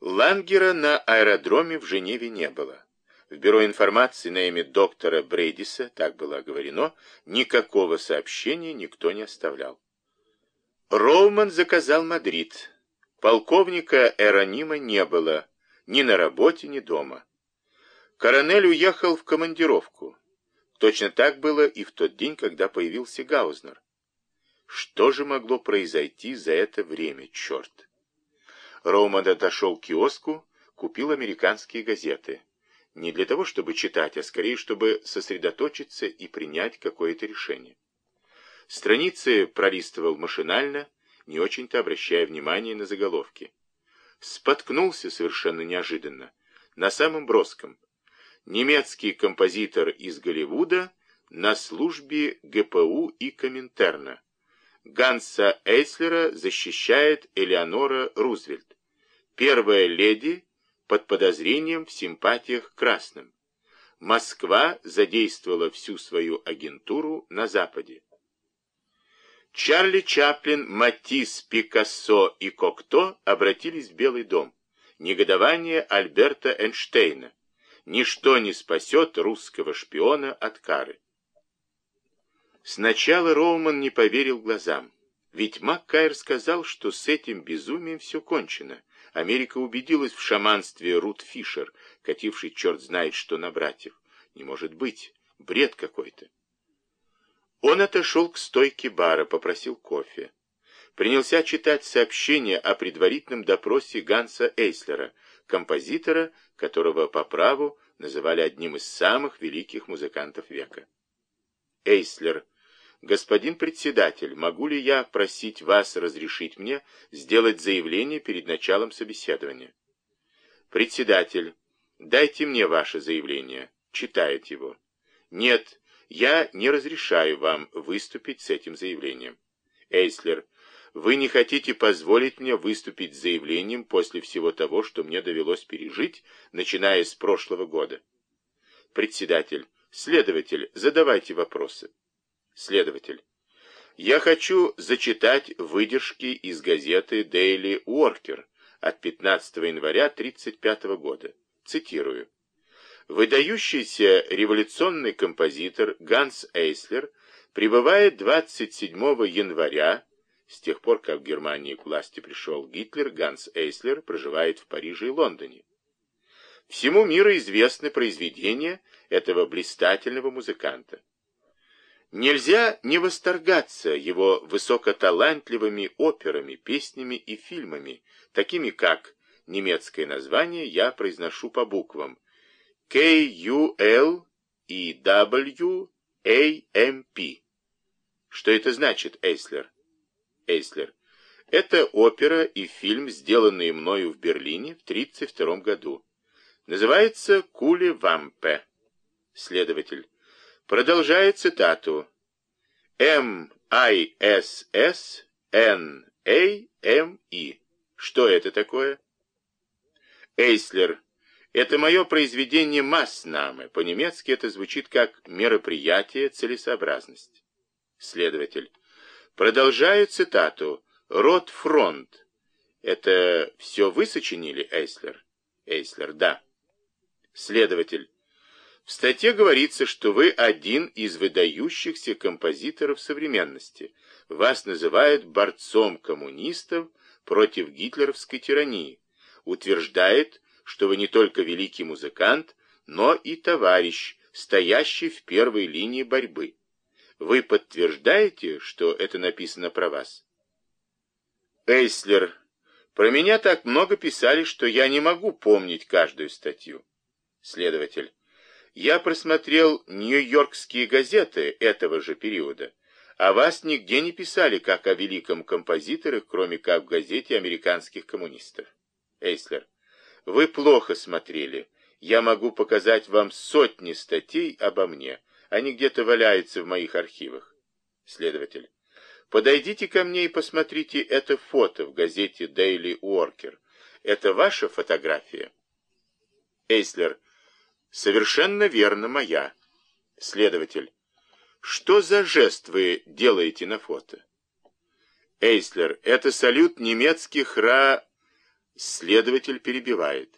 Лангера на аэродроме в Женеве не было. В бюро информации на имя доктора Брейдиса, так было оговорено, никакого сообщения никто не оставлял. Роуман заказал Мадрид. Полковника Эронима не было ни на работе, ни дома. Коронель уехал в командировку. Точно так было и в тот день, когда появился Гаузнер. Что же могло произойти за это время, черт? Роуман отошел к киоску, купил американские газеты. Не для того, чтобы читать, а скорее, чтобы сосредоточиться и принять какое-то решение. Страницы пролистывал машинально, не очень-то обращая внимание на заголовки. Споткнулся совершенно неожиданно, на самом броском. Немецкий композитор из Голливуда на службе ГПУ и Коминтерна. Ганса Эйслера защищает Элеонора Рузвельт. Первая леди под подозрением в симпатиях к красным. Москва задействовала всю свою агентуру на Западе. Чарли Чаплин, Матисс, Пикассо и Кокто обратились в Белый дом. Негодование Альберта Эйнштейна. Ничто не спасет русского шпиона от кары. Сначала Роуман не поверил глазам. Ведь Маккайр сказал, что с этим безумием все кончено. Америка убедилась в шаманстве Рут Фишер, кативший черт знает что на братьев. Не может быть. Бред какой-то. Он отошел к стойке бара, попросил кофе. Принялся читать сообщение о предварительном допросе Ганса Эйслера, композитора, которого по праву называли одним из самых великих музыкантов века. Эйслер. «Господин председатель, могу ли я просить вас разрешить мне сделать заявление перед началом собеседования?» «Председатель, дайте мне ваше заявление». Читает его. «Нет, я не разрешаю вам выступить с этим заявлением. Эйслер, вы не хотите позволить мне выступить с заявлением после всего того, что мне довелось пережить, начиная с прошлого года. Председатель, следователь, задавайте вопросы. Следователь, я хочу зачитать выдержки из газеты Daily Worker от 15 января 1935 года. Цитирую. Выдающийся революционный композитор Ганс Эйслер прибывает 27 января, с тех пор, как в Германии к власти пришел Гитлер, Ганс Эйслер проживает в Париже и Лондоне. Всему миру известны произведения этого блистательного музыканта. Нельзя не восторгаться его высокоталантливыми операми, песнями и фильмами, такими как немецкое название я произношу по буквам K-U-L и W-A-M-P. Что это значит, Эйслер? Эйслер. Это опера и фильм, сделанные мною в Берлине в 1932 году. Называется «Куле Вампе». Следователь. Продолжая цитату. М-I-S-S-N-A-M-E. Что это такое? Эйслер. Это мое произведение «Масснаме». По-немецки это звучит как «мероприятие, целесообразность». Следователь. Продолжаю цитату. «Рот фронт». Это все вы сочинили, Эйслер? Эйслер, да. Следователь. В статье говорится, что вы один из выдающихся композиторов современности. Вас называют борцом коммунистов против гитлеровской тирании. Утверждает, что вы не только великий музыкант, но и товарищ, стоящий в первой линии борьбы. Вы подтверждаете, что это написано про вас? Эйслер, про меня так много писали, что я не могу помнить каждую статью. Следователь, я просмотрел нью-йоркские газеты этого же периода. а вас нигде не писали, как о великом композиторе, кроме как в газете американских коммунистов. Эйслер, вы плохо смотрели. Я могу показать вам сотни статей обо мне. Они где-то валяются в моих архивах. Следователь. Подойдите ко мне и посмотрите это фото в газете Daily Worker. Это ваша фотография? Эйслер. Совершенно верно, моя. Следователь. Что за жест вы делаете на фото? Эйслер. Это салют немецких ра... Следователь перебивает.